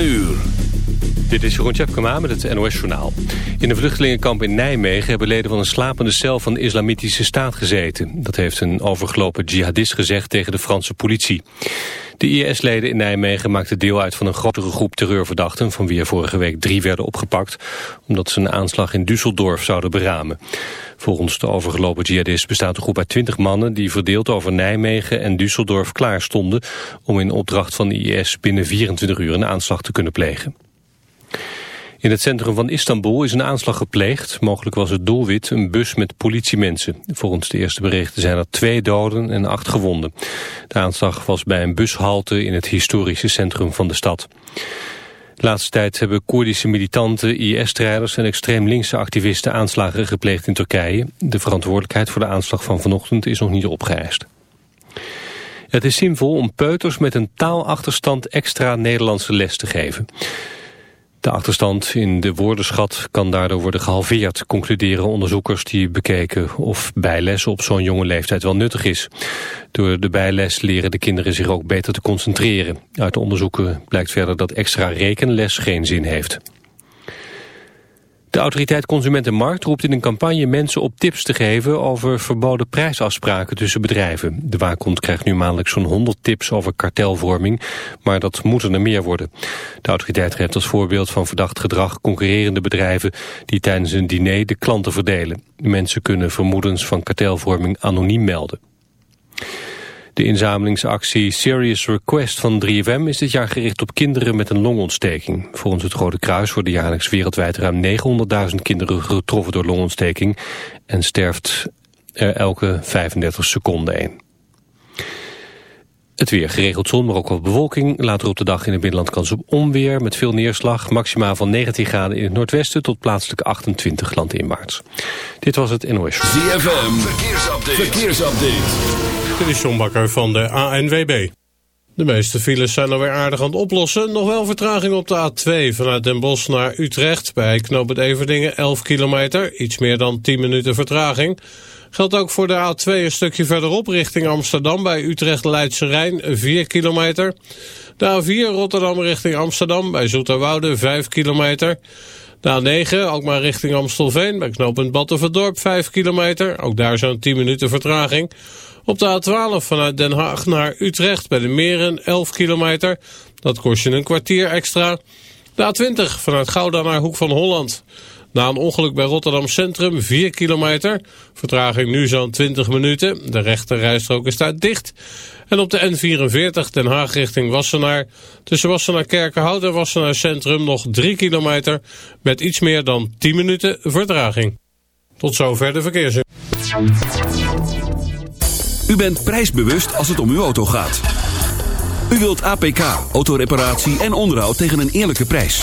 uur. Dit is Jeroen Tjepkema met het NOS Journaal. In een vluchtelingenkamp in Nijmegen hebben leden van een slapende cel van de Islamitische Staat gezeten. Dat heeft een overgelopen jihadist gezegd tegen de Franse politie. De IS-leden in Nijmegen maakten deel uit van een grotere groep terreurverdachten... van wie er vorige week drie werden opgepakt... omdat ze een aanslag in Düsseldorf zouden beramen. Volgens de overgelopen jihadist bestaat de groep uit 20 mannen... die verdeeld over Nijmegen en Düsseldorf klaar stonden... om in opdracht van de IS binnen 24 uur een aanslag te kunnen plegen. In het centrum van Istanbul is een aanslag gepleegd. Mogelijk was het doelwit een bus met politiemensen. Volgens de eerste berichten zijn er twee doden en acht gewonden. De aanslag was bij een bushalte in het historische centrum van de stad. De laatste tijd hebben Koerdische militanten, IS-strijders en extreem linkse activisten aanslagen gepleegd in Turkije. De verantwoordelijkheid voor de aanslag van vanochtend is nog niet opgeëist. Het is zinvol om peuters met een taalachterstand extra Nederlandse les te geven. De achterstand in de woordenschat kan daardoor worden gehalveerd, concluderen onderzoekers die bekeken of bijles op zo'n jonge leeftijd wel nuttig is. Door de bijles leren de kinderen zich ook beter te concentreren. Uit de onderzoeken blijkt verder dat extra rekenles geen zin heeft. De autoriteit Consumentenmarkt roept in een campagne mensen op tips te geven over verboden prijsafspraken tussen bedrijven. De waakhond krijgt nu maandelijks zo'n 100 tips over kartelvorming, maar dat moeten er meer worden. De autoriteit geeft als voorbeeld van verdacht gedrag concurrerende bedrijven die tijdens een diner de klanten verdelen. Mensen kunnen vermoedens van kartelvorming anoniem melden. De inzamelingsactie Serious Request van 3FM is dit jaar gericht op kinderen met een longontsteking. Volgens het Rode Kruis worden jaarlijks wereldwijd ruim 900.000 kinderen getroffen door longontsteking en sterft er elke 35 seconden een. Het weer geregeld zon, maar ook wat bewolking. Later op de dag in het binnenland kans op onweer met veel neerslag. Maximaal van 19 graden in het noordwesten tot plaatselijk 28 landinwaarts. Dit was het NOS. ZFM, verkeersupdate. verkeersupdate. Dit is John Bakker van de ANWB. De meeste files zijn alweer aardig aan het oplossen. Nog wel vertraging op de A2 vanuit Den Bosch naar Utrecht. Bij Knoop het Everdingen 11 kilometer. Iets meer dan 10 minuten vertraging. Geldt ook voor de A2 een stukje verderop richting Amsterdam bij Utrecht-Leidse Rijn 4 kilometer. De A4 Rotterdam richting Amsterdam bij Zoeterwoude 5 kilometer. De A9 ook maar richting Amstelveen bij knooppunt Battenverdorp 5 kilometer. Ook daar zo'n 10 minuten vertraging. Op de A12 vanuit Den Haag naar Utrecht bij de Meren 11 kilometer. Dat kost je een kwartier extra. De A20 vanuit Gouda naar Hoek van Holland. Na een ongeluk bij Rotterdam Centrum 4 kilometer. Vertraging nu zo'n 20 minuten. De rechte rijstrook is daar dicht. En op de N44 Den Haag richting Wassenaar. Tussen Wassenaar Kerkenhout en Wassenaar Centrum nog 3 kilometer. Met iets meer dan 10 minuten vertraging. Tot zover de verkeers. U bent prijsbewust als het om uw auto gaat. U wilt APK, autoreparatie en onderhoud tegen een eerlijke prijs.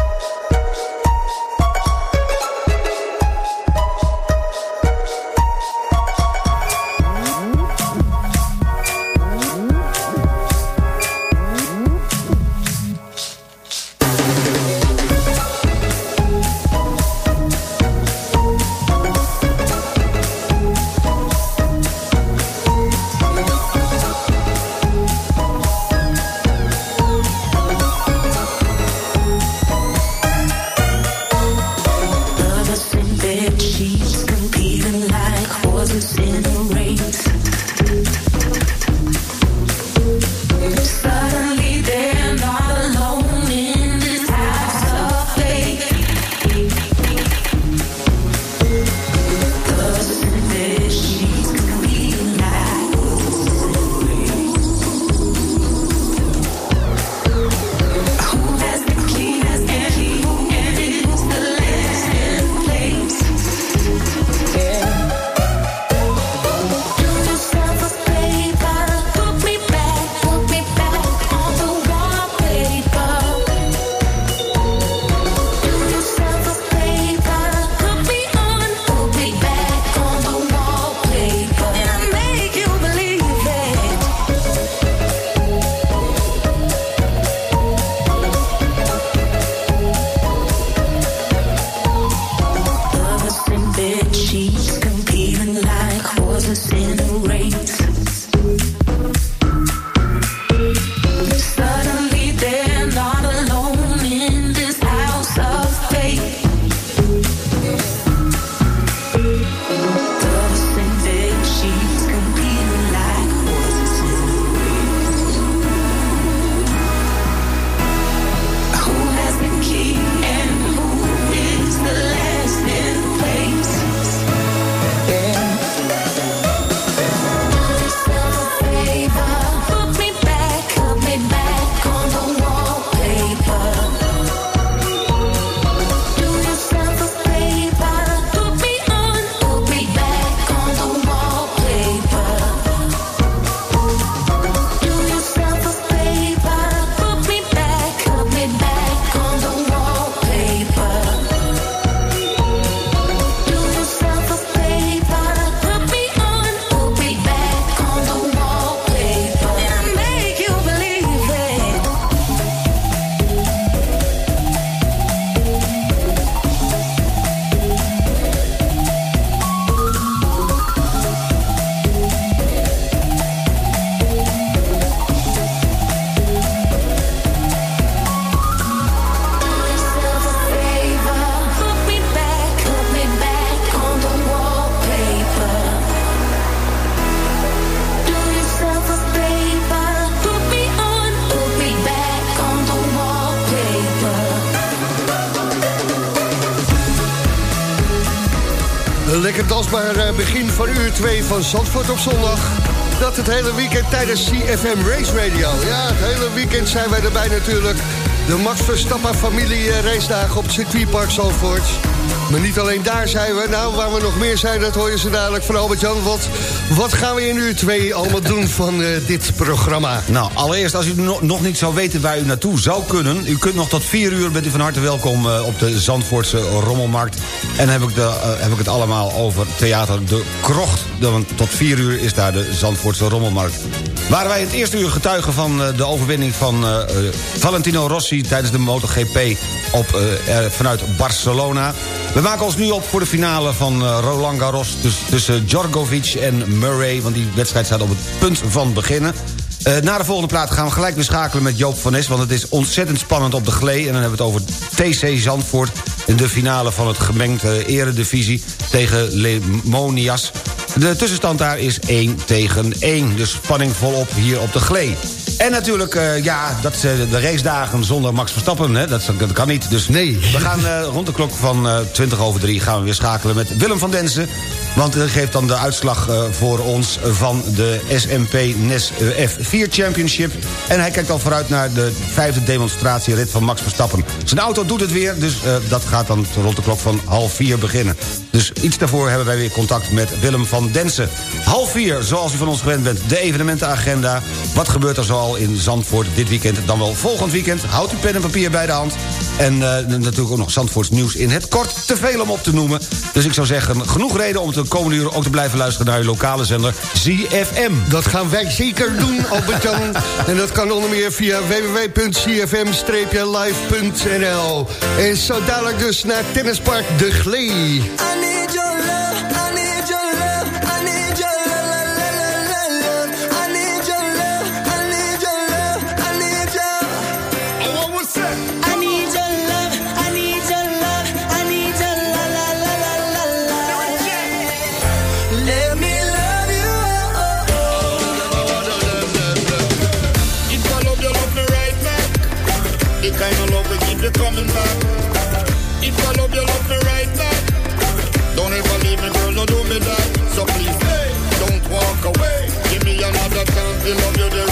Lekker dansbaar begin van uur 2 van Zandvoort op zondag. Dat het hele weekend tijdens CFM Race Radio. Ja, het hele weekend zijn wij erbij natuurlijk. De Max Verstappen familie race dagen op het circuitpark Zandvoort. Maar niet alleen daar zijn we. Nou, waar we nog meer zijn, dat hoor je ze dadelijk van Albert-Jan. Wat, wat gaan we in uur 2 allemaal doen van uh, dit programma? Nou, allereerst, als u nog niet zou weten waar u naartoe zou kunnen... u kunt nog tot 4 uur, bent u van harte welkom uh, op de Zandvoortse Rommelmarkt. En dan heb ik, de, uh, heb ik het allemaal over Theater De Krocht. Want tot 4 uur is daar de Zandvoortse Rommelmarkt. Waren wij het eerste uur getuigen van de overwinning van Valentino Rossi... tijdens de MotoGP op, vanuit Barcelona... We maken ons nu op voor de finale van uh, Roland Garros... Dus, tussen Djorgovic en Murray, want die wedstrijd staat op het punt van beginnen. Uh, na de volgende plaat gaan we gelijk weer schakelen met Joop van Nes... want het is ontzettend spannend op de glee. En dan hebben we het over TC Zandvoort... in de finale van het gemengde eredivisie tegen Lemonias. De tussenstand daar is 1 tegen 1. Dus spanning volop hier op de glee. En natuurlijk, uh, ja, dat uh, de racedagen zonder Max Verstappen, hè, dat, dat, kan niet. Dus nee. we gaan uh, rond de klok van 20 over 3 gaan we weer schakelen met Willem van Densen. Want hij geeft dan de uitslag voor ons van de SMP NES F4 Championship. En hij kijkt al vooruit naar de vijfde demonstratierit van Max Verstappen. Zijn auto doet het weer, dus dat gaat dan rond de klok van half 4 beginnen. Dus iets daarvoor hebben wij weer contact met Willem van Densen. Half 4, zoals u van ons gewend bent, de evenementenagenda. Wat gebeurt er zoal in Zandvoort dit weekend, dan wel volgend weekend. Houd uw pen en papier bij de hand. En uh, natuurlijk ook nog Zandvoorts nieuws in het kort. Te veel om op te noemen. Dus ik zou zeggen, genoeg reden om de komende uren ook te blijven luisteren... naar uw lokale zender ZFM. Dat gaan wij zeker doen, Albert-Jan. en dat kan onder meer via www.cfm-live.nl. En zo dadelijk dus naar Tennispark De Glee. Love you the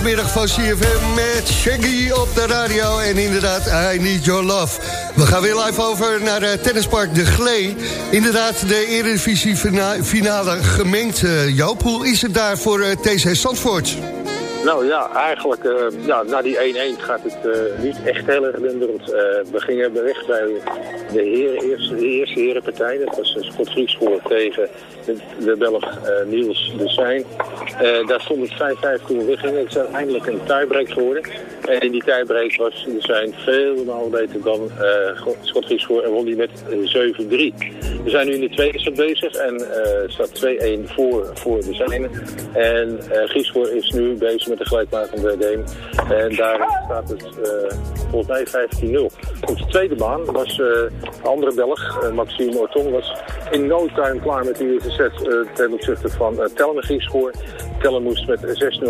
zondagmiddag van CFM met Shaggy op de radio. En inderdaad, I Need Your Love. We gaan weer live over naar uh, tennispark De Glee. Inderdaad, de Eredivisie finale gemengd. Uh, Joop, hoe is het daar voor uh, TC Zandvoort? Nou ja, eigenlijk ja, na die 1-1 gaat het niet echt heel erg denderend. Uh, we gingen weg bij de, heren, eerste, de eerste herenpartij. Dat was Scott Griekspoor tegen de, Belg Niels de. Daar stond het 5-5 toen we gingen. Het is uiteindelijk een tiebreak geworden. En in die tiebreak was de Zijn veel beter dan Scott Griekspoor en won met 7-3. We zijn nu in de tweede set bezig en staat 2-1 voor, voor de Zijn. En Griekspoor is nu bezig met de gelijkmakende game. En daar staat het uh, volgens mij 15-0. Op de tweede baan was uh, de andere Belg, uh, Maxime Orton, was in no time klaar met die eerste set ten opzichte van uh, Grieschoor. Tellen moest met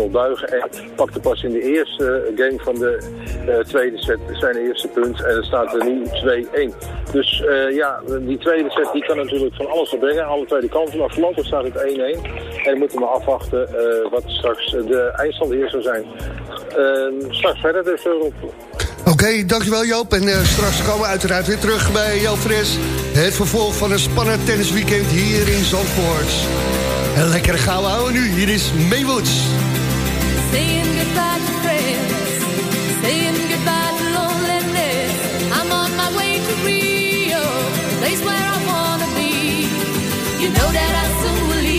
6-0 buigen en pakte pas in de eerste game van de tweede set zijn eerste punt. En er staat er nu 2-1. Dus ja, die tweede set die kan natuurlijk van alles opbrengen. Alle tweede kanten. Maar voorlopig staat het 1-1. En we moeten maar afwachten wat straks de eindstand hier zou zijn. Uh, straks verder dus op. Oké, okay, dankjewel Joop. En uh, straks komen we uiteraard weer terug bij Joop Fres. Het vervolg van een spannend tennisweekend hier in Zandvoort. En lekker gauw houden nu. Hier is Maywoods. Saying goodbye to friends. Saying goodbye to loneliness. I'm on my way to Rio. Place where I wanna be. You know that I soon will leave.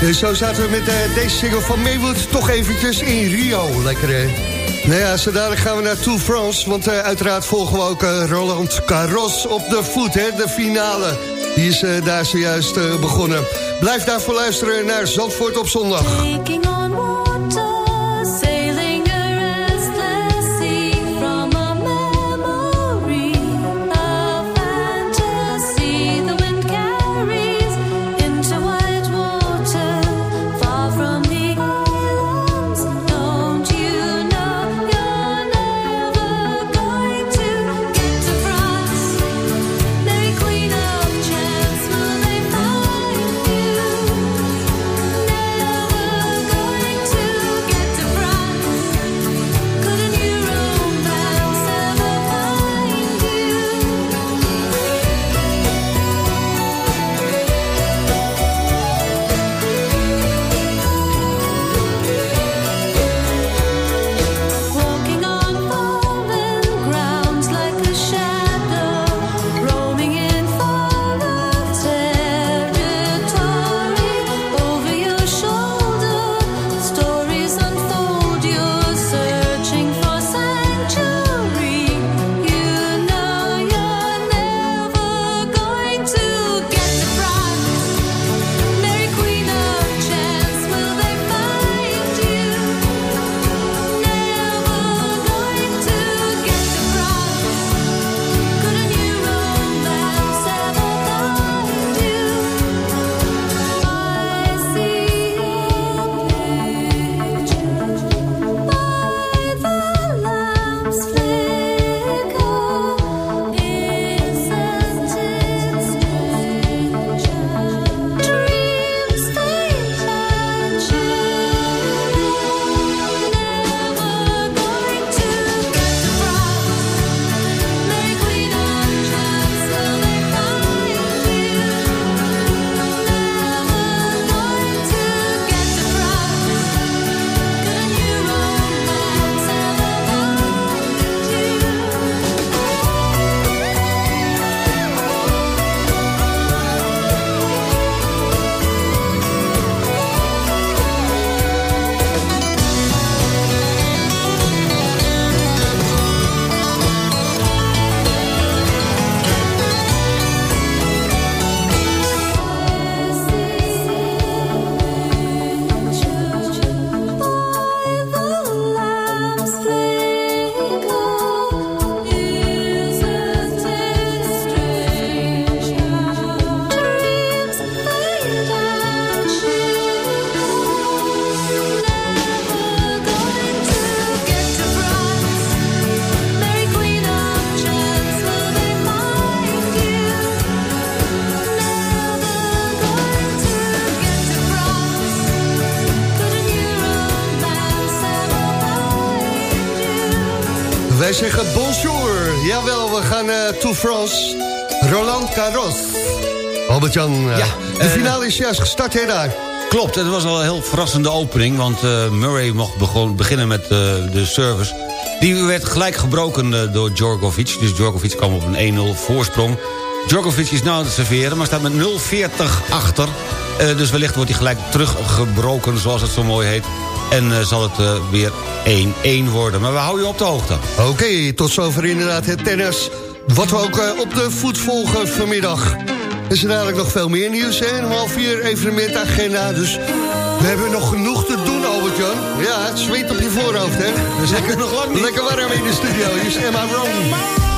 Dus zo zaten we met uh, deze single van Maywood toch eventjes in Rio. Lekker hè? Nou ja, zo gaan we naar Tour France. Want uh, uiteraard volgen we ook Roland Garros op de voet, hè, de finale. Die is daar zojuist begonnen. Blijf daarvoor luisteren naar Zandvoort op zondag. Gaan uh, to France. Roland Garros. Albert-Jan, uh, Ja, de eh, finale is juist gestart, hè, daar? Klopt, het was al een heel verrassende opening... want eh, Murray mocht begon, beginnen met eh, de service. Die werd gelijk gebroken eh, door Djokovic. Dus Djokovic kwam op een 1-0 voorsprong. Djokovic is nou aan het serveren, maar staat met 0-40 achter. Eh, dus wellicht wordt hij gelijk teruggebroken, zoals het zo mooi heet. En eh, zal het eh, weer 1-1 worden. Maar we houden je op de hoogte. Oké, tot zover inderdaad het tennis. Wat we ook eh, op de voet volgen vanmiddag. Er is er dadelijk nog veel meer nieuws, hè? Om half vier evenementagenda, dus... We hebben nog genoeg te doen, Albert-Jan. Ja, het zweet op je voorhoofd, hè? Dus lekker, nog lang niet. lekker warm in de studio. Hier is Emma Wrong.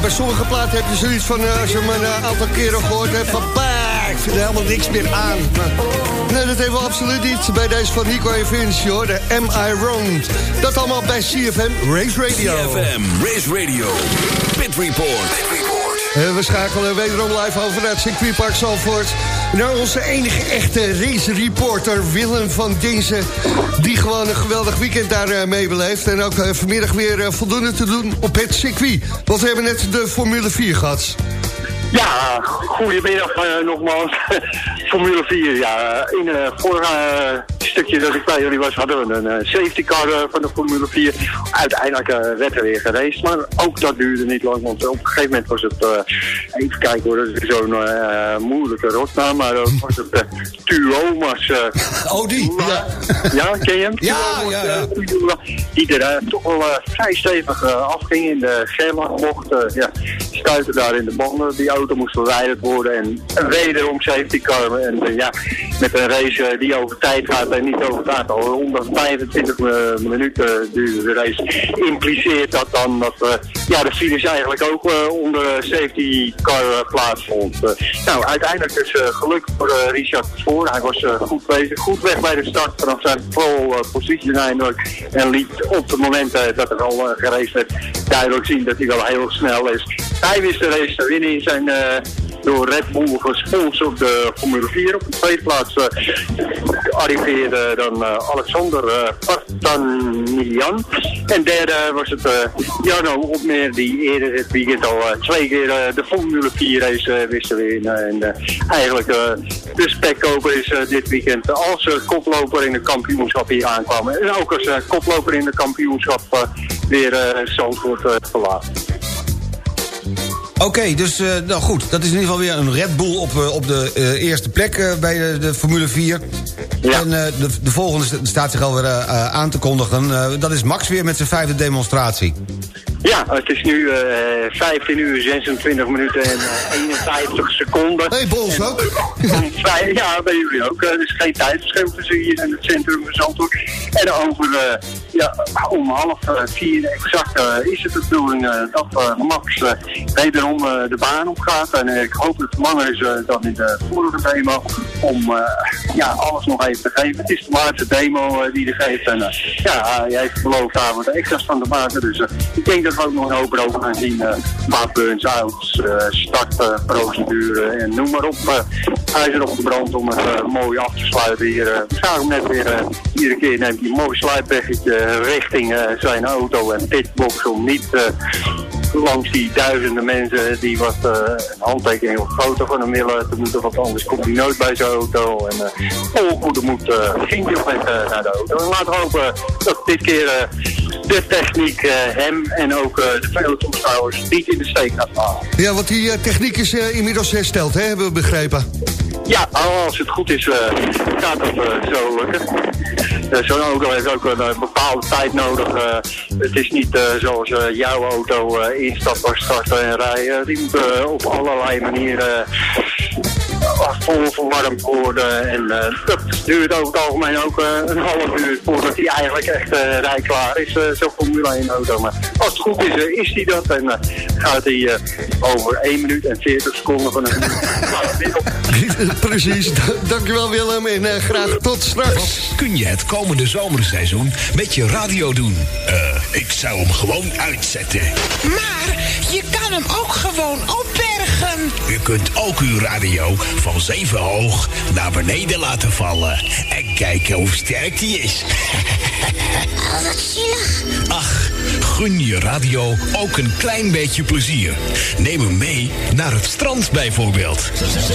Bij sommige platen heb je zoiets van... eh, als je hem een eh, aantal keren gehoord hebt van... Bah, ik vind er helemaal niks meer aan. Nee, dat hebben we absoluut niet bij deze van Nico en hoor. De Am I? Dat allemaal bij CFM Race Radio. CFM, Race Radio, Pit Report. Eh, we schakelen wederom live over naar het circuitpark Zalvoort. Naar onze enige echte race reporter Willem van Dinsen. Die gewoon een geweldig weekend daar eh, mee beleeft. En ook eh, vanmiddag weer voldoende te doen op het circuit. Want we hebben net de Formule 4 gehad. Ja, goedemiddag nogmaals. Formule 4, ja. In het vorige eh, stukje dat ik bij jullie was, hadden we een eh, safety car eh, van de Formule 4. Uiteindelijk eh, werd er weer geraced, maar ook dat duurde niet lang, want op een gegeven moment was het, even kijken hoor, dat is zo'n moeilijke rotnaam, maar was het Tuomas. Oh, die? ja. ja, ken je hem? Ja, ja, ja. die er toch wel vrij stevig afging in de Gerlachbocht. eh, ja. stuitte daar in de banden. Die auto moest verwijderd worden en wederom safety car. En ja, met een race die over tijd gaat niet over. Al 125 eh, minuten duurde de race. Impliceert dat dan dat eh, ja, de finish eigenlijk ook eh, onder safety car eh, plaatsvond. Eh, nou, uiteindelijk is uh, geluk voor eh, Richard voor. Hij was eh, goed bezig, goed weg bij de start vanaf zijn pole eh, position eindelijk. En liet op het moment eh, dat er al geraced werd duidelijk zien dat hij wel heel snel is. Hij wist de race te winnen in zijn... eh, door Red Bull gesponsord de Formule 4. Op de tweede plaats eh, arriveerde dan eh, Alexander uh, Partanilian. En derde was het eh, Jarno Opmeer die eerder dit weekend al eh, twee keer eh, de Formule 4 race eh, wist te winnen. En eh, eigenlijk eh, de spekkoper is eh, dit weekend als eh, koploper in de kampioenschap hier aankwam. En ook als eh, koploper in de kampioenschap eh, weer eh Zandvoort eh, verlaten. Oké, dus eh, nou goed, dat is in ieder geval weer een Red Bull op, eh, op de eh, eerste plek bij de, de Formule 4. En de, de volgende st- staat zich alweer aan te kondigen. Dat is Max weer met zijn vijfde demonstratie. Ja, het is nu eh 15 uur 26 minuten en eh, 51 seconden. Hey, Bols ook. Ja, bij jullie ook. Eh, Er is geen tijdverschil tussen hier en het centrum van Zandvoort. En over, eh, ja, om half eh, vier exact eh, is het de bedoeling eh, dat eh, Max eh, wederom eh, de baan op gaat. En eh, ik hoop dat het langer is eh, dan in de vorige demo. Om eh, ja, alles nog even te geven. Het is de laatste demo eh, die hij geeft. En eh, ja, hij heeft beloofd daar wat extra's van te maken. Dus eh, ik denk dat nog een hoop over gaan zien. eh qua burns-outs, eh, startprocedure en noem maar op. eh hij is er op de brand om het eh, mooi af te sluiten hier. we zagen hem net weer, iedere keer neemt hij een mooi sluitweggetje richting zijn auto en pitbox om niet... langs die duizenden mensen die wat eh, een handtekening of foto van hem willen te moeten, want anders komt hij nooit bij zijn auto. En uh, vol goede moed uh, ging hij op uh, naar de auto. En laten we hopen dat dit keer uh, de techniek uh, hem en ook uh, de vele toeschouwers niet in de steek gaat halen. Ja, want die uh, techniek is uh, inmiddels hersteld, hè, hebben we begrepen. Ja, als het goed is, uh, gaat dat uh, zo lukken. Uh, Zo'n auto heeft ook een uh, bepaalde tijd nodig. Uh, het is niet zoals jouw auto instappen, starten en rijden. Die op allerlei manieren vol verwarmd worden. En uh, dat duurt over het algemeen ook uh, een half uur voordat hij eigenlijk echt uh, rijklaar is, uh, zo'n Formule 1 auto. Maar als het goed is, uh, is hij dat. En uh, gaat hij uh, over 1 minuut en 40 seconden van een Precies, dankjewel Willem en uh, graag tot straks. Wat kun je het komende zomerseizoen met je radio doen? Uh, ik zou hem gewoon uitzetten. Maar je kan hem ook gewoon U kunt ook uw radio van zeven hoog naar beneden laten vallen. En kijken hoe sterk die is. Oh, wat zielig. Ach, gun je radio ook een klein beetje plezier. Neem hem mee naar het strand bijvoorbeeld.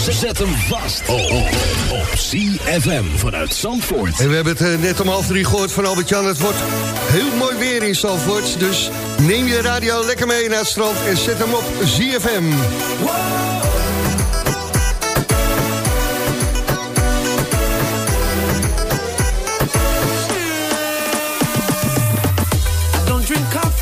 Zet hem vast oh, oh, op CFM vanuit Zandvoort. En we hebben het uh, net om half drie gehoord van Albert-Jan. Het wordt heel mooi weer in Zandvoort. Dus neem je radio lekker mee naar het strand en zet hem op ZFM.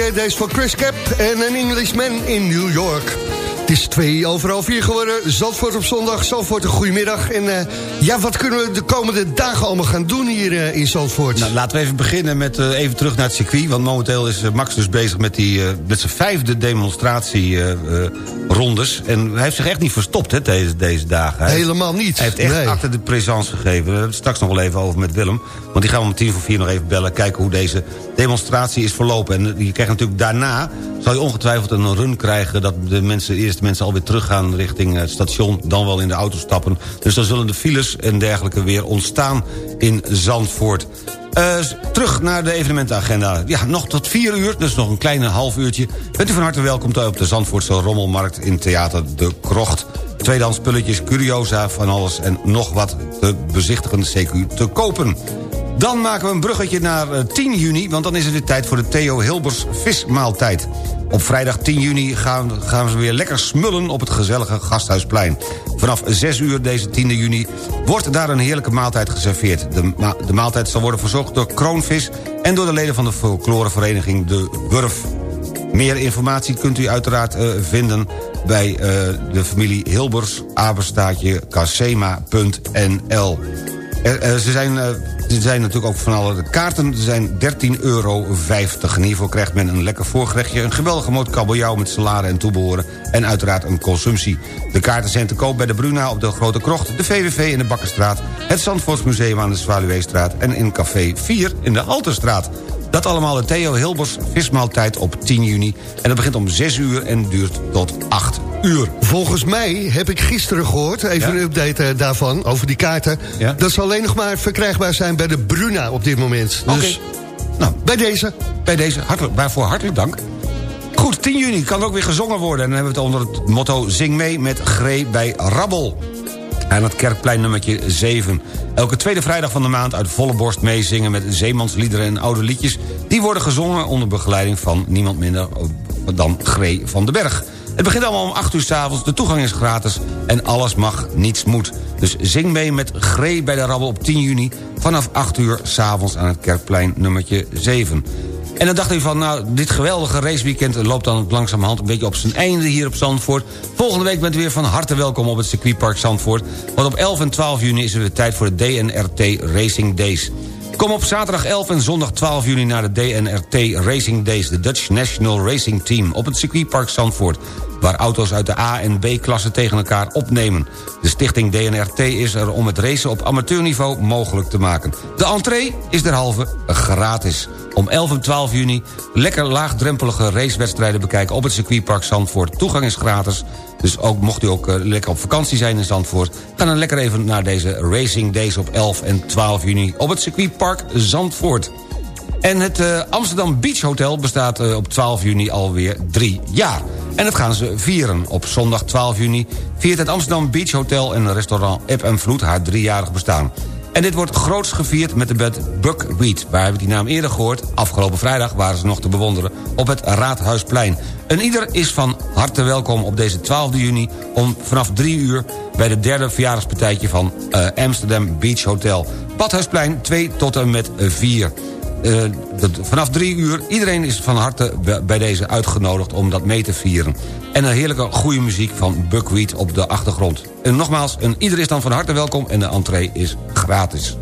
hè? Deze van Chris Cap en een Englishman in New York. Het is twee overal vier geworden. Zandvoort op zondag, Zandvoort een goedemiddag. En eh, ja, wat kunnen we de komende dagen allemaal gaan doen hier eh, in Zandvoort? Nou, laten we even beginnen met eh, even terug naar het circuit. Want momenteel is eh, Max dus bezig met, die, met zijn vijfde demonstratierondes. en hij heeft zich echt niet verstopt hè, deze, deze dagen. Hij Helemaal niet. Hij heeft echt Nee. achter de présence gegeven. Daar straks nog wel even over met Willem. Want die gaan we om tien voor vier nog even bellen. Kijken hoe deze demonstratie is verlopen. En je krijgt natuurlijk daarna... zal je ongetwijfeld een run krijgen... dat de mensen, eerst mensen alweer teruggaan richting het station... dan wel in de auto stappen. Dus dan zullen de files en dergelijke weer ontstaan in Zandvoort. Eh, terug naar de evenementenagenda. Ja, nog tot vier uur, dus nog een kleine half uurtje. Bent u van harte welkom op de Zandvoortse Rommelmarkt... in Theater De Krocht. Tweedehands spulletjes, curiosa, van alles en nog wat te bezichtigen, CQ te kopen. Dan maken we een bruggetje naar eh, 10 juni... want dan is het weer tijd voor de Theo Hilbers vismaaltijd. Op vrijdag 10 juni gaan, we weer lekker smullen op het gezellige Gasthuisplein. Vanaf 6 uur deze 10 juni wordt daar een heerlijke maaltijd geserveerd. De, ma- de maaltijd zal worden verzorgd door Kroonvis... en door de leden van de folklorevereniging De Wurf. Meer informatie kunt u uiteraard eh, vinden bij eh, de familie Hilbers, apenstaatje casema.nl. Ze, zijn, ze zijn natuurlijk ook van alle kaarten. Zijn 13,50 euro. Hiervoor krijgt men een lekker voorgerechtje... een geweldige moot kabeljauw met salade en toebehoren... en uiteraard een consumptie. De kaarten zijn te koop bij de Bruna op de Grote Krocht... de VVV in de Bakkerstraat... het Zandvoortsmuseum aan de Zwaluweestraat... en in Café 4 in de Halterstraat. Dat allemaal de Theo Hilbers vismaaltijd op 10 juni. En dat begint om 6 uur en duurt tot 8 uur. Volgens mij heb ik gisteren gehoord, even Ja? een update eh, daarvan, over die kaarten... Ja? dat ze alleen nog maar verkrijgbaar zijn bij de Bruna op dit moment. Dus Nou, bij deze. bij deze hartelijk, waarvoor hartelijk dank. Goed, 10 juni kan ook weer gezongen worden. En dan hebben we het onder het motto Zing mee met Gree bij Rabbel. Aan het Kerkplein nummertje 7. Elke tweede vrijdag van de maand uit volle borst meezingen... met zeemansliederen en oude liedjes. Die worden gezongen onder begeleiding van niemand minder dan Gree van den Berg. Het begint allemaal om 8 uur s'avonds, de toegang is gratis... en alles mag, niets moet. Dus zing mee met Gree bij de Rabbel op 10 juni... vanaf 8 uur s'avonds aan het Kerkplein nummertje 7. En dan dacht ik van, nou, dit geweldige raceweekend... loopt dan langzamerhand een beetje op zijn einde hier op Zandvoort. Volgende week bent u weer van harte welkom op het circuitpark Zandvoort. Want op 11 en 12 juni is er weer tijd voor de DNRT Racing Days. Kom op zaterdag 11 en zondag 12 juni naar de DNRT Racing Days... de Dutch National Racing Team op het circuitpark Zandvoort. waar auto's uit de A- en B-klasse tegen elkaar opnemen. De stichting DNRT is er om het racen op amateurniveau mogelijk te maken. De entree is derhalve gratis. Om 11 en 12 juni lekker laagdrempelige racewedstrijden bekijken... op het circuitpark Zandvoort. Toegang is gratis, dus ook, mocht u ook uh, lekker op vakantie zijn in Zandvoort... ga dan lekker even naar deze Racing Days op 11 en 12 juni... op het circuitpark Zandvoort. En het uh, Amsterdam Beach Hotel bestaat uh, op 12 juni alweer drie jaar. En dat gaan ze vieren. Op zondag 12 juni viert het Amsterdam Beach Hotel... en restaurant en Vloed haar driejarig bestaan. En dit wordt groots gevierd met de band Buckwheat. Waar hebben we die naam eerder gehoord? Afgelopen vrijdag waren ze nog te bewonderen op het Raadhuisplein. En ieder is van harte welkom op deze 12 juni... om vanaf 3 uur bij de derde verjaardagspartijtje van uh, Amsterdam Beach Hotel. Badhuisplein 2 tot en met 4. Dat, vanaf drie uur, iedereen is van harte bij deze uitgenodigd om dat mee te vieren. En een heerlijke goede muziek van Buckwheat op de achtergrond. En nogmaals, een, ieder is dan van harte welkom en de entree is gratis.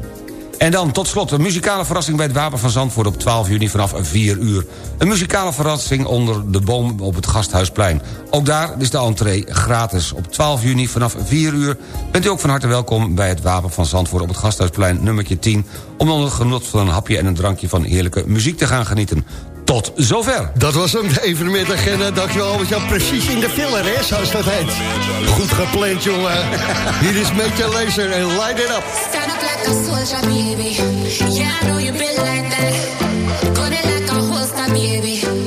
En dan tot slot een muzikale verrassing bij het Wapen van Zandvoort... op 12 juni vanaf 4 uur. Een muzikale verrassing onder de boom op het Gasthuisplein. Ook daar is de entree gratis. Op 12 juni vanaf 4 uur bent u ook van harte welkom... bij het Wapen van Zandvoort op het Gasthuisplein nummertje 10... om onder genot van een hapje en een drankje van heerlijke muziek te gaan genieten. Tot zover. Dat was hem, de evenementagenda. Dankjewel, Albert-Jan. Precies in de filler, hè, zoals dat heet. Goed gepland, jongen. Hier is Major Laser en Light It Up. Stand up like a soldier, baby. Yeah, I know you been like that. Gun it like a holster, baby.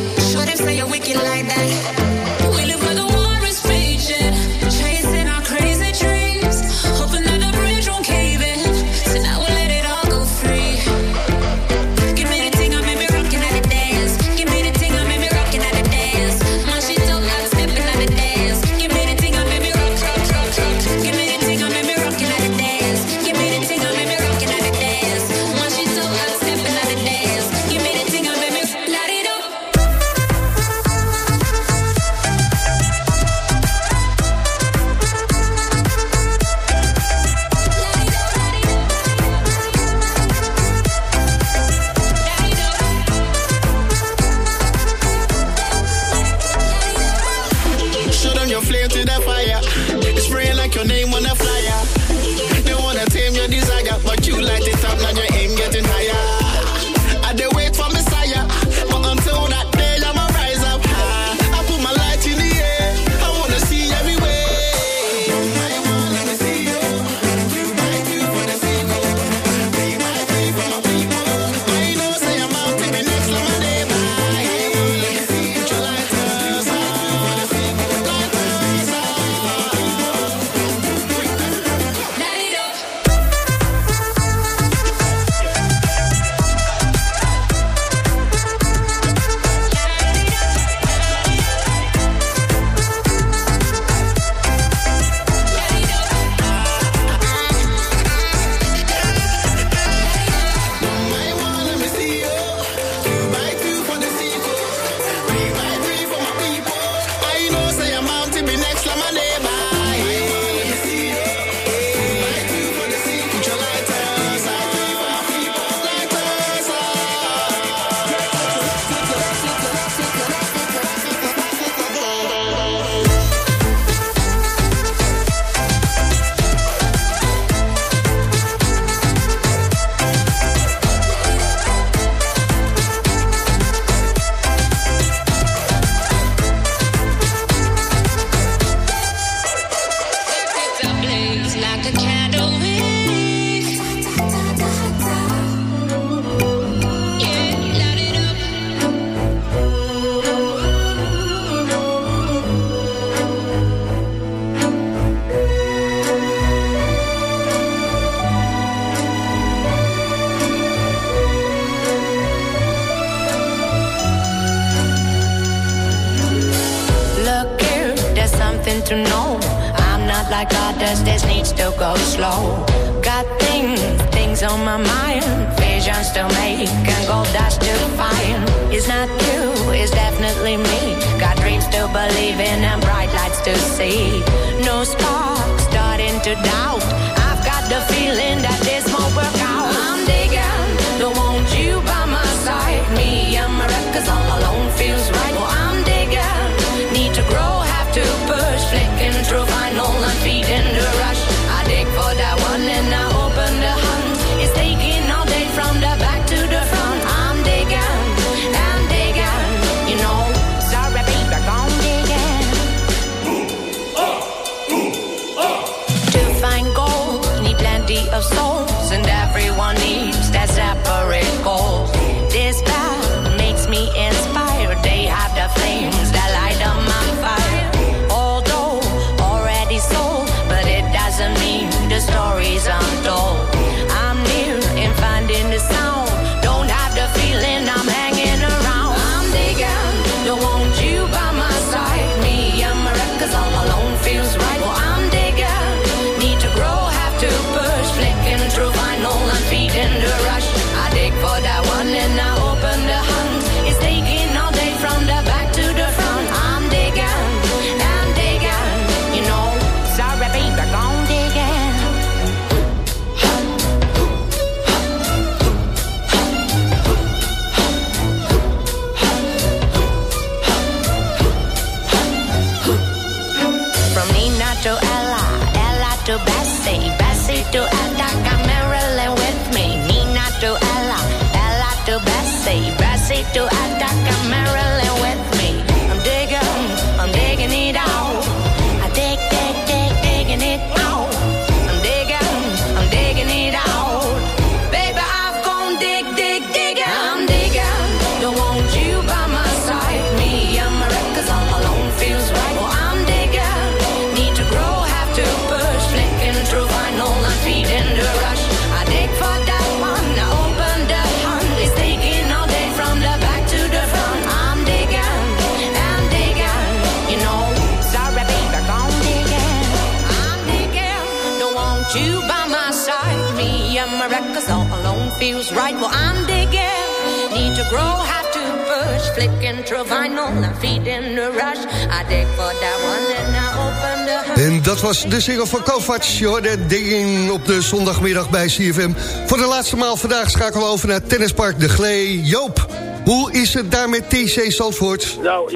Vinyl, I'm feeding the rush. I dig for that one and I open the. En dat was de single van Kovac. Je hoorde Digging op de zondagmiddag bij CFM. Voor de laatste maal vandaag schakelen we over naar Tennispark De Glee. Joop, hoe is het daar met TC Zandvoort? Nou,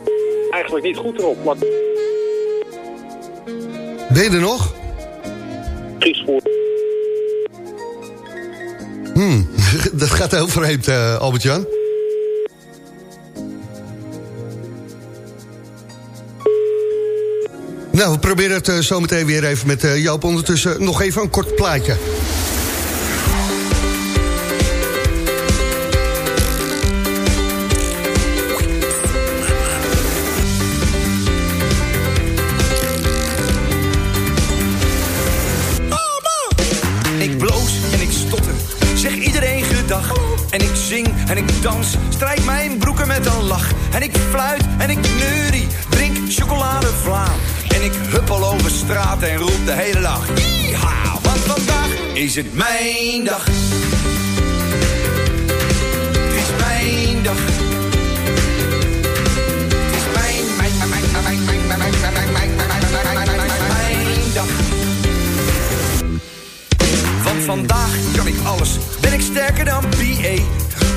eigenlijk niet goed erop. Maar Ben je er nog? Fries voor. Hmm, dat gaat heel vreemd, eh, Albert-Jan. Nou, we proberen het eh, zometeen weer even met eh, Joop. Ondertussen nog even een kort plaatje. Ik bloos en ik stotter, zeg iedereen gedag. En ik zing en ik dans, strijk mijn broeken met een lach. En ik fluit en ik neurie, straat en roep de hele dag. Yeeha, want vandaag is het mijn dag. Het is mijn dag. Het is mijn, mijn, mijn, mijn, mijn, mijn, mijn, mijn, mijn, mijn, mijn, mijn, mijn, mijn, mijn, mijn dag. Want vandaag kan ik alles, ben ik sterker dan BA.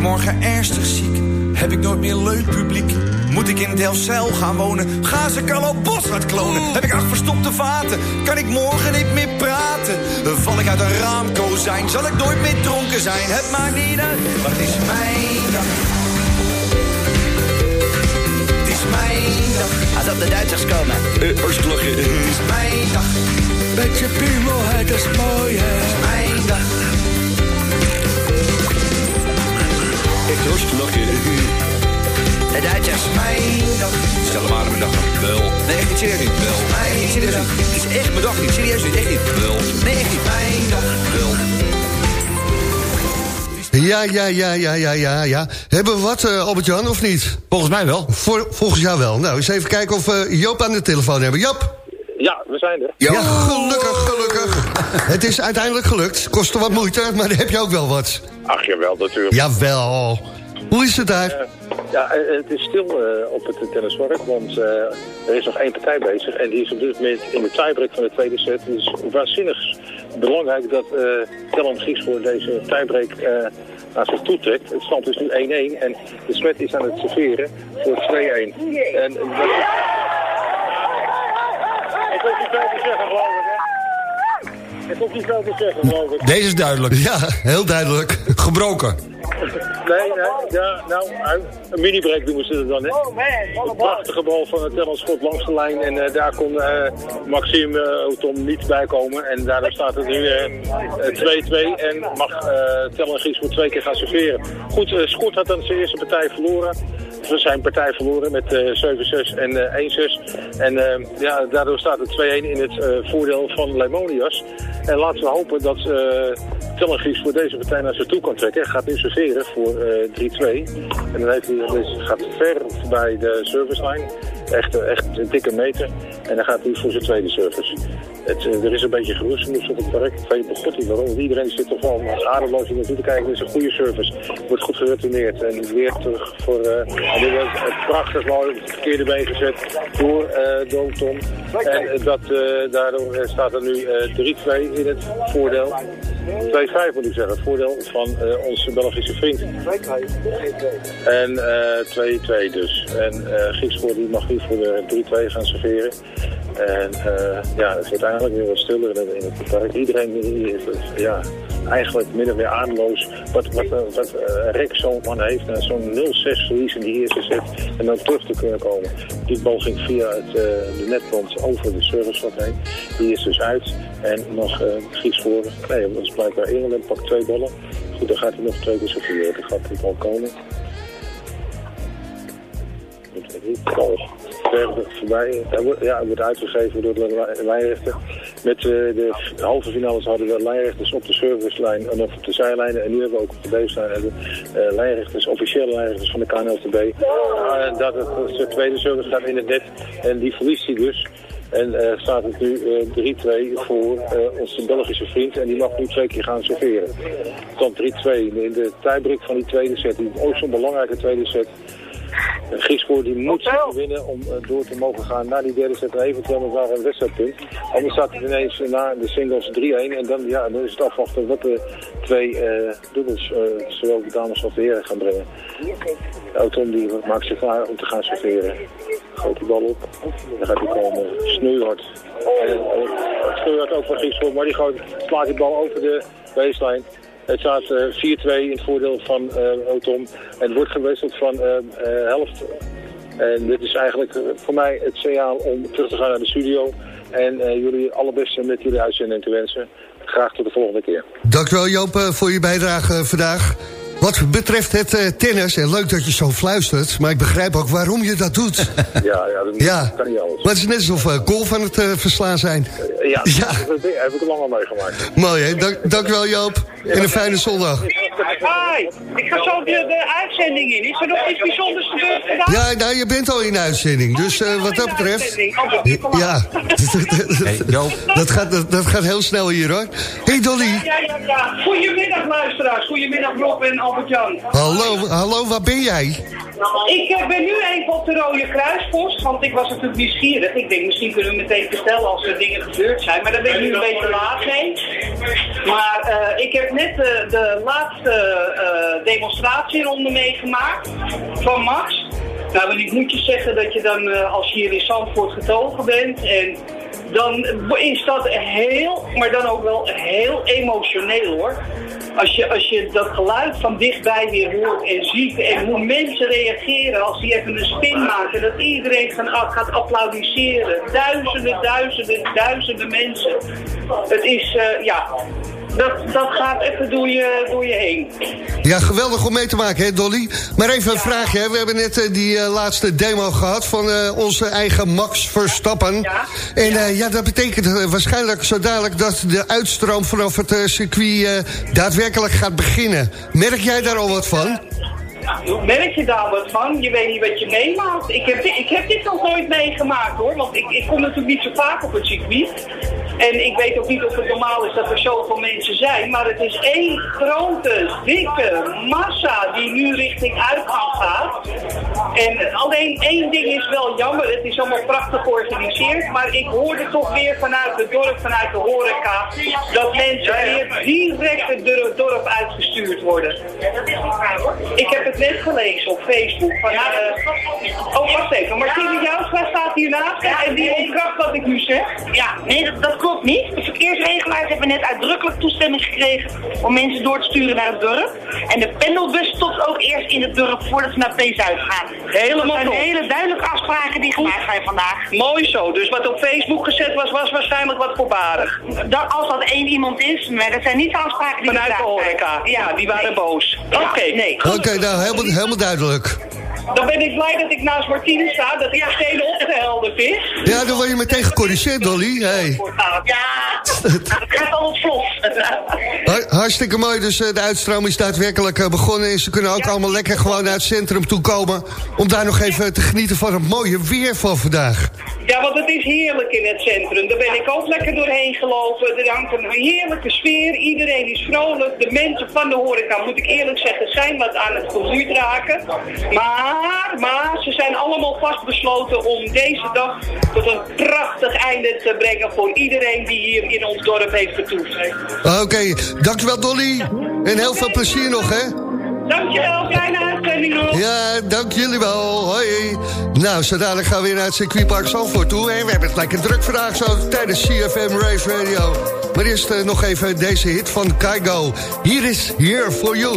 Morgen ernstig ziek, heb ik nooit meer leuk publiek. Moet ik in Delfzijl gaan wonen, gaan ze Carlo Boshart klonen. Heb ik acht verstopte vaten, kan ik morgen niet meer praten. Val ik uit een raamkozijn, zal ik nooit meer dronken zijn. Het maakt niet uit, maar het is mijn dag. Het is mijn dag. Als op de Duitsers komen. Uh, Oostlachen. Het is mijn dag. Beetje piemel, het is mooi, hè. Het is mijn dag. Echt Oostlachen. De Duitsers. Mijn dag. Stel maar mijn dag. Wel. Nee, echt niet serieus niet. Wel. Nee, niet serieus niet. Het is echt mijn dag niet. Serieus niet. Echt niet. Wel. Nee, echt niet. Mijn dag. Wel. Ja, ja, ja, ja, ja, ja, ja. Hebben we wat, eh, Albert-Jan, of niet? Volgens mij wel. Voor, volgens jou wel. Nou, eens even kijken of we Joop aan de telefoon hebben. Joop? We zijn er. Ja, gelukkig, gelukkig. Het is uiteindelijk gelukt. Kostte wat moeite, maar dan heb je ook wel wat. Ach, jawel, natuurlijk. Jawel. Hoe is het daar? Eh, ja, eh, het is stil eh, op het tennispark, want er is nog één partij bezig. En die is op dit moment in de tiebreak van de tweede set. Het is waanzinnig belangrijk dat uh, Tellon Griekspoor deze tiebreak naar zich toe trekt. Het stand is nu 1-1 en de Smet is aan het serveren voor 2-1. En dat is... Ik hoef niet veel te zeggen, geloof ik, hè? Ik hoef niet veel te zeggen, geloof ik. Deze is duidelijk. Ja, heel duidelijk. Gebroken. Nee, nee, ja, nou, een mini-break noemen ze het dan, hè. Een prachtige bal van het Tellens schot langs de lijn. En eh, daar kon eh, Maxime uh, Tom niet bij komen. En daardoor staat het nu eh, 2-2 en mag uh, Tellen Griesvoort twee keer gaan serveren. Goed, uh, Schot had dan zijn eerste partij verloren. We zijn partij verloren met uh, 7-6 en uh, 1-6. En uh, ja, daardoor staat het 2-1 in het uh, voordeel van Leimonias. En laten we hopen dat Tellegries voor deze partij naar zich toe kan trekken. Hij gaat nu serveren voor uh, 3-2. En dan heeft hij, dus gaat ver bij de service line. Echt, echt een dikke meter. En dan gaat hij voor zijn tweede service. Het, uh, er is een beetje geroezemoes op het park. Ik weet niet waarom. Iedereen zit toch wel ademloos hier naartoe te kijken. Het is een goede service. Wordt goed geretourneerd. En weer terug voor... Uh, dit was prachtig mooi het verkeerde been gezet door uh, Don Tom. En dat, daardoor staat er nu 3-2 in het voordeel. 2-5 moet ik zeggen. Het voordeel van uh, onze Belgische vriend. En 2-2 dus. En uh, Griekspoor mag hier voor de 3-2 gaan serveren. En uh, ja, het wordt eigenlijk weer wat stiller in het park. Iedereen is ja, eigenlijk min of meer ademloos. Wat, wat, wat uh, Rick zo'n man heeft, uh, zo'n 0-6 verlies in die eerste set. En dan terug te kunnen komen. Die bal ging via het, de netband over de service heen. Die is dus uit. En nog Grieks voor. Nee, dat is blijkbaar Engeland pakt twee ballen. Goed, dan gaat hij nog twee keer. Dan gaat die bal komen. Bal ver voorbij. Hij wordt, uitgegeven door de lijnrechter. Met uh, de halve finales hadden we lijnrechters op de servicelijn en op de zijlijnen. En nu hebben we ook op de hebben uh, lijnrechters, officiële lijnrechters van de KNLTB. Dat het de tweede service gaat in het net. En die verliest hij dus. En staat het nu uh, 3-2 voor onze Belgische vriend. En die mag nu twee keer gaan serveren. Tot 3-2 in de tiebreak van die tweede set. Die ook zo'n belangrijke tweede set. Griekspoor die moet winnen om uh, door te mogen gaan naar die derde set en eventueel nog naar een wedstrijdpunt. Anders staat het ineens na de singles 3-1 en dan, ja, dan is het afwachten wat de twee uh, dubbels, uh, zowel de dames als de heren gaan brengen. Auton die maakt zich klaar om te gaan serveren. Gooit die bal op. Dan gaat hij komen. Snoeihard. Snoeihard ook van Griekspoor, maar die gooit, slaat die bal over de baseline. Het staat uh, 4-2 in het voordeel van uh, Otom. En het wordt gewisseld van uh, helft. En dit is eigenlijk voor mij het signaal om terug te gaan naar de studio. En jullie allerbeste met jullie uitzending te wensen. Graag tot de volgende keer. Dankjewel Joop voor je bijdrage vandaag. Wat betreft het uh, tennis, en leuk dat je zo fluistert... maar ik begrijp ook waarom je dat doet. ja, ja, dat ja. kan niet alles. Maar het is net alsof uh, golf aan het uh, verslaan zijn. Ja, ja, dat heb ik lang al meegemaakt. Mooi, hè? Dank, dankjewel Joop. En een fijne zondag. Hi, ik ga zo de, de uitzending in. Is er nog iets bijzonders gebeurd vandaag? Ja, nou, je bent al in uitzending. Dus uh, wat dat betreft... Ja, hey, dat, gaat, dat, dat, gaat heel snel hier, hoor. Hey Dolly. Ja, ja, ja. Goedemiddag, luisteraars. Goedemiddag, Rob en Albert-Jan. Hallo, hallo, waar ben jij? Ik uh, ben nu even op de Rode Kruispost, want ik was natuurlijk nieuwsgierig. Ik denk, misschien kunnen we meteen vertellen als er dingen gebeurd zijn. Maar daar ben ik nu een beetje laat mee. Maar uh, ik heb net uh, de laatste demonstratieronde meegemaakt van Max. Nou, ik moet je zeggen dat je dan, als je hier in Zandvoort getogen bent... en dan is dat heel, maar dan ook wel heel emotioneel hoor. Als je, als je dat geluid van dichtbij weer hoort en ziet en hoe mensen reageren als die even een spin maken. Dat iedereen gaat, applaudisseren. Duizenden, duizenden, duizenden mensen. Het is, uh, ja, dat, dat gaat even door je, door je heen. Ja, geweldig om mee te maken, hè Dolly? Maar even een ja. vraagje, hè? we hebben net uh, die uh, laatste demo gehad van uh, onze eigen Max Verstappen. Ja. En ja. ja, dat betekent waarschijnlijk zo dadelijk dat de uitstroom vanaf het circuit daadwerkelijk gaat beginnen. Merk jij daar al wat van? merk je daar wat van? Je weet niet wat je meemaakt. Ik heb, ik heb dit nog nooit meegemaakt hoor, want ik, ik kom natuurlijk niet zo vaak op het circuit. En ik weet ook niet of het normaal is dat er zoveel mensen zijn, maar het is één grote, dikke massa die nu richting uitgang gaat. En alleen één ding is wel jammer, het is allemaal prachtig georganiseerd, maar ik hoorde toch weer vanuit het dorp, vanuit de horeca, dat mensen weer direct het dorp uitgestuurd worden. Ik heb het net gelezen op Facebook. Van, uh, oh, wacht even. Martine Jouwstra staat hiernaast en die ontkracht wat ik nu zeg. Ja, nee, dat, dat klopt niet. De verkeersregelaars hebben net uitdrukkelijk toestemming gekregen om mensen door te sturen naar het dorp. En de pendelbus stopt ook eerst in het dorp voordat ze naar P-Zuid gaan. Helemaal Dat zijn top. hele duidelijke afspraken die gemaakt zijn vandaag. Mooi zo, dus wat op Facebook gezet was, was waarschijnlijk wat voorbarig. Dat, als dat één iemand is, maar dat zijn niet de afspraken die Vanuit de gemaakt zijn. horeca, ja, die waren boos. Oké, nee. Oké, nou, helemaal, helemaal duidelijk. Dan ben ik blij dat ik naast Martine sta, dat ik meteen opgehelderd is. Ja, dan word je meteen gecorrigeerd, Dolly. Hey. Ja, het gaat al op vlot. Har- Hartstikke mooi, dus eh, de uitstroom is daadwerkelijk eh, begonnen. En ze kunnen ook allemaal lekker gewoon naar het centrum toe komen... om daar nog even te genieten van het mooie weer van vandaag. Ja, want het is heerlijk in het centrum. Daar ben ik ook lekker doorheen gelopen. Er hangt een heerlijke sfeer. Iedereen is vrolijk. De mensen van de horeca, moet ik eerlijk zeggen, zijn wat aan het vermoeid raken. Maar, maar, ze zijn allemaal vastbesloten om deze dag tot een prachtig einde te brengen voor iedereen die hier in ons dorp heeft vertoefd. Oké, dankjewel Dolly. En heel veel plezier nog, hè? Dankjewel, fijne uitzending nog. Ja, dank jullie wel. Hoi. Nou, zo dadelijk gaan we weer naar het circuitpark Zandvoort toe. En we hebben het lekker druk vandaag zo tijdens CFM Race Radio. Maar eerst eh, nog even deze hit van Kaigo. Hier is Here For You.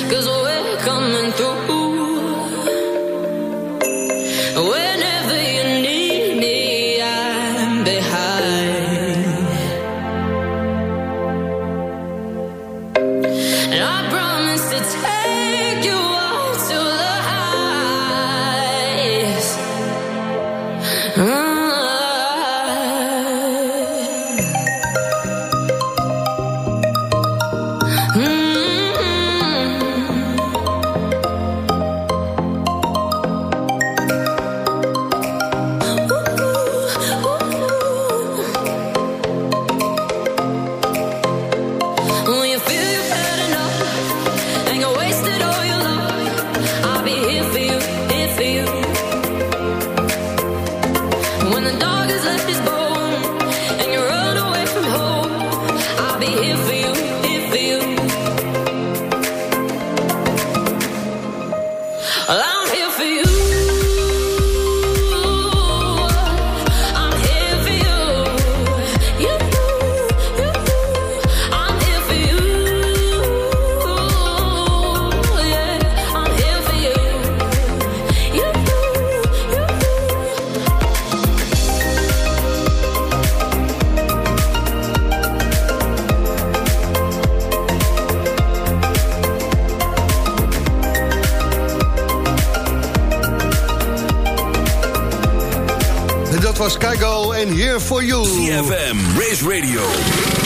was Kaigo en Here For You. CFM, Race Radio,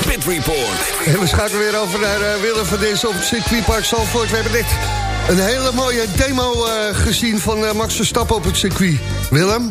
Pit Report. En we schakelen weer over naar eh, Willem van Dis op het circuitpark Zandvoort. We hebben net een hele mooie demo eh, gezien van eh, Max Verstappen op het circuit. Willem?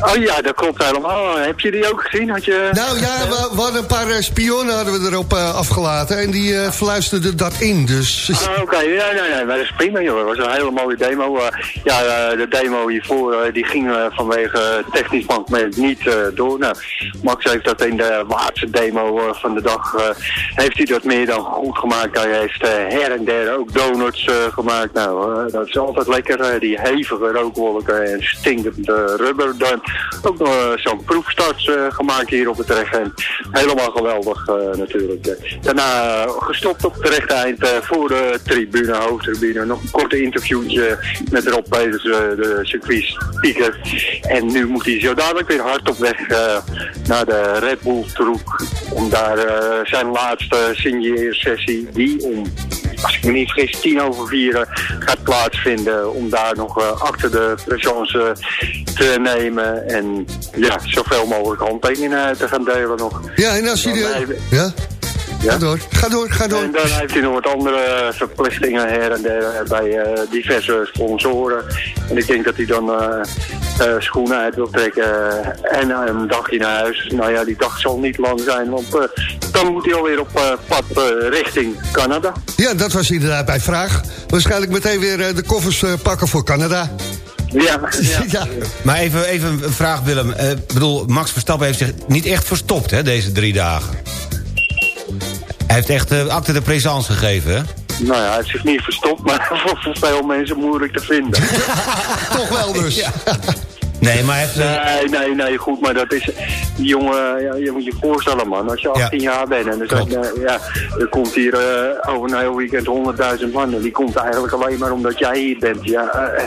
Oh ja, dat klopt helemaal. Heb je die ook gezien? Had je... Nou ja, we, we hadden een paar eh, spionnen hadden we erop eh, afgelaten. En die eh fluisterden dat in, dus... Ah, Oké, nee, nee, nee, maar dat is prima joh. Dat was een hele mooie demo. Ja, de demo hiervoor die ging vanwege technisch moment niet door. Nou, Max heeft dat in de laatste demo van de dag, heeft hij dat meer dan goed gemaakt. Hij heeft her en der ook donuts gemaakt. Nou, dat is altijd lekker. die hevige rookwolken en stinkend eh, rubber. Dan ook nog eh, zo'n proefstart eh, gemaakt hier op het terrein. Helemaal geweldig eh, natuurlijk. Daarna gestopt op het rechte eind voor de tribune, hoofdtribune. Nog een korte interviewtje met Rob Peters, de circuit speaker. En nu moet hij zo dadelijk weer hard op weg naar de Red Bull Troek. Om daar zijn laatste signeersessie, die om als ik me niet vergis, tien over vier eh, gaat plaatsvinden om daar nog eh, achter de présence te nemen en ja, zoveel mogelijk handtekeningen te gaan delen nog. Ja, en als je... De- blijven- Ja? Ga door, ga door, ga door. En dan heeft hij nog wat andere verplichtingen her en der bij eh, diverse sponsoren. En ik denk dat hij dan eh, eh, schoenen uit wil trekken eh, en een dagje naar huis. Nou ja, die dag zal niet lang zijn, want eh, dan moet hij alweer op eh, pad eh, richting Canada. Ja, dat was inderdaad bij vraag. Waarschijnlijk meteen weer eh, de koffers eh, pakken voor Canada. Ja, Maar even, even een vraag, Willem. Eh, Ik bedoel, Max Verstappen heeft zich niet echt verstopt, hè, deze drie dagen. Hij heeft echt uh, acte de présence gegeven, hè? Nou ja, hij heeft zich niet verstopt, maar voor, voor veel mensen moeilijk te vinden. Toch wel dus. Nee, maar heeft... Nee, nee, nee, goed, maar dat is... Die jongen, ja, je moet je voorstellen, man. Als je 18 jaar bent en er, zijn, eh, ja, er komt hier eh, over een heel weekend 100.000 man. En die komt eigenlijk alleen maar omdat jij hier bent. Ja, eh,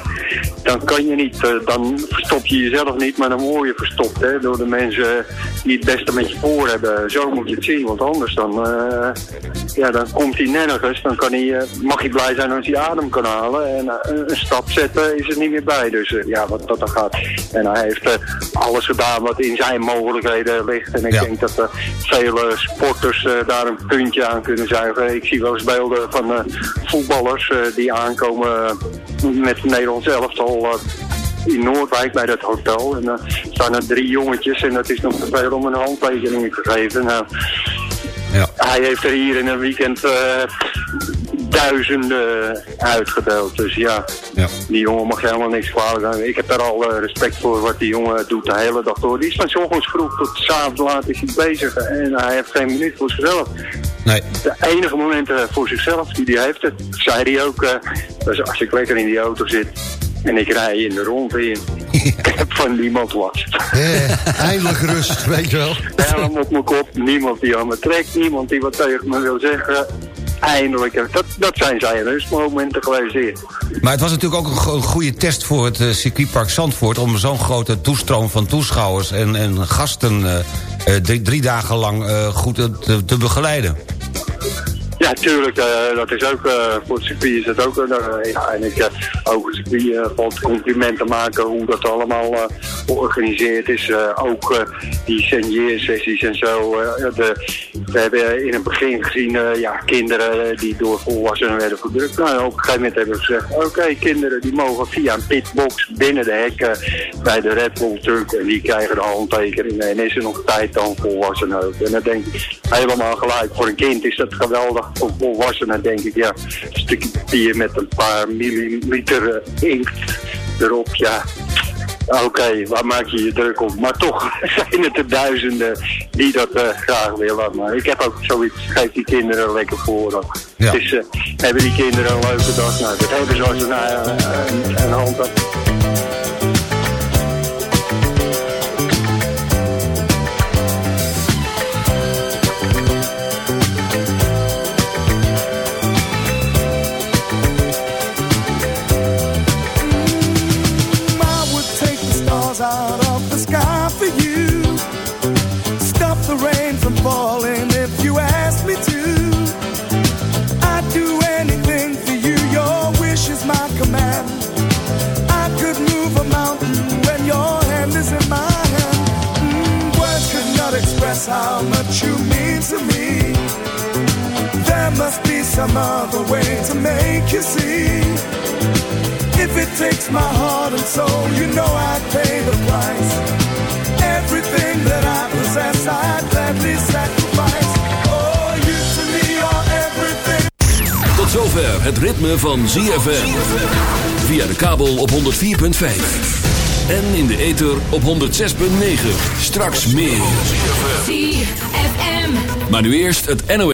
dan kan je niet, eh, dan verstop je jezelf niet, maar dan word je verstopt, hè. Door de mensen die het beste met je voor hebben. Zo moet je het zien, want anders dan... eh, ja, dan komt hij nergens. Dan kan hij, eh, mag hij blij zijn als hij adem kan halen. En eh, een stap zetten is er niet meer bij. Dus eh, ja, wat dat dan gaat. En hij heeft eh, alles gedaan wat in zijn mogelijkheden ligt. En ik denk dat eh, vele sporters eh, daar een puntje aan kunnen zuigen. Ik zie wel eens beelden van voetballers die aankomen met het Nederlands elftal... in Noordwijk bij dat hotel. En dan staan er drie jongetjes en dat is nog te veel om een handtekening te geven. Nou, hij heeft er hier in een weekend duizenden uitgedeeld. Dus ja, die jongen mag helemaal niks kwalijk aan. Ik heb daar al eh, respect voor wat die jongen doet de hele dag door. Die is van ochtends vroeg tot 's avonds laat is hij bezig. En hij heeft geen minuut voor zichzelf. Nee. De enige momenten voor zichzelf die hij heeft, dat zei hij ook. eh, dus als ik lekker in die auto zit en ik rij in de rond in. ik heb van niemand last. Eh, eindelijk rust, weet je wel. Helm op mijn kop, niemand die aan me trekt, niemand die wat tegen me wil zeggen. Eindelijk, dat, dat zijn zijn rustmomenten geweest hier. Maar het was natuurlijk ook een, go- een goede test voor het eh, circuitpark Zandvoort... om zo'n grote toestroom van toeschouwers en, en gasten... eh, eh, drie, drie dagen lang goed te, te- begeleiden. Ja, tuurlijk, dat is ook, voor het circuit is dat ook, ja, en ik, eh, ook het circuit valt complimenten maken hoe dat allemaal georganiseerd is. Ook die senior-sessies en zo. de, we hebben in het begin gezien, eh, ja, kinderen eh, die door volwassenen werden verdrukt. Nou, op een gegeven moment hebben we gezegd, oké, kinderen die mogen via een pitbox binnen de hekken bij de Red Bull truck en die krijgen de handtekening. En is er nog tijd dan volwassenen. En dan denk ik, helemaal gelijk, voor een kind is dat geweldig. Voor volwassenen denk ik, ja, een stukje papier met een paar milliliter eh, inkt erop, ja. Oké, waar maak je je druk op? Maar toch zijn het er duizenden die dat eh, graag willen. Maar ik heb ook zoiets, geef die kinderen lekker voor. Is, eh, hebben die kinderen een leuke dag? Nou, dat hebben ze als een, eh, een, een hand. Must be some other way to make you see. If it takes my heart and soul, you know I'd pay the price. Everything that I possess, I'd gladly sacrifice. Oh, you to me are everything. Tot zover het ritme van ZFM. Via de kabel op 104.5. En in de ether op 106.9. Straks meer. ZFM. Maar nu eerst het NOS.